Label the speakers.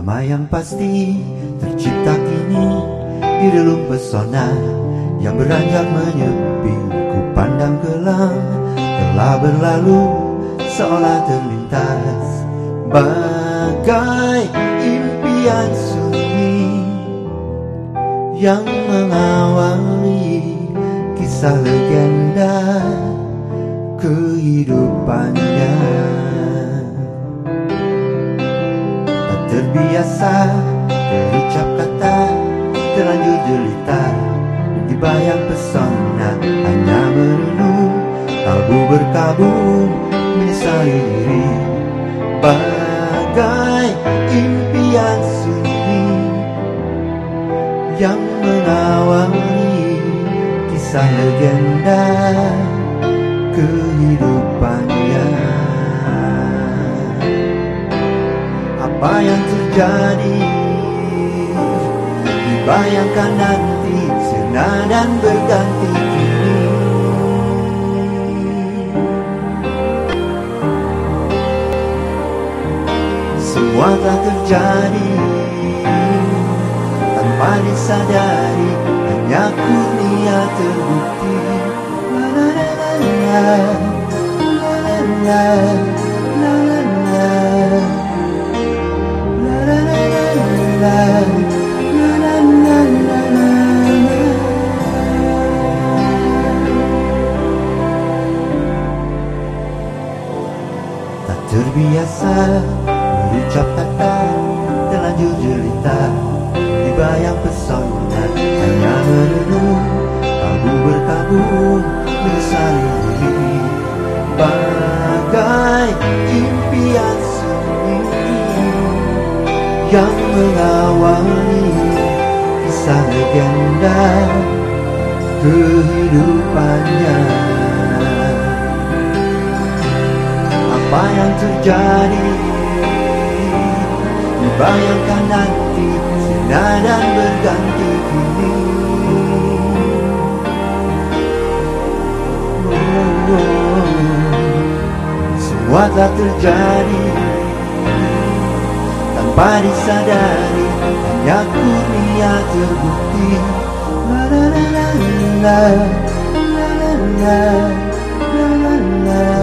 Speaker 1: Apa yang pasti tercipta kini di relung pesona yang beranjak menyepi. Ku pandang kelam telah berlalu seolah terlintas bagai impian sunyi yang mengawali kisah legenda kehidupannya terbiasa terucap kata terlanjur jelita dibayang pesona hanya merenung kalbu berkabung menyesali diri. Bagai impian sunyi yang mengawali kisah legenda kehidupannya apa yang terjadi? Dibayangkan nanti sena dan berganti kini. Semua tak terjadi. Tanpa disadari Hanya kurnia terbukti. La la la la la la la. Berucap kata terlanjur jelita dibayang pesona hanya merenung kalbu berkabung menyesali diri. Bagai impian sunyi yang mengawali kisah legenda kehidupannya. Apa yang terjadi Dibayangkan nanti Senadan berganti kini. Semua telah terjadi. Tanpa disadari Hanya kurnia terbukti. La La la la La la la La la la la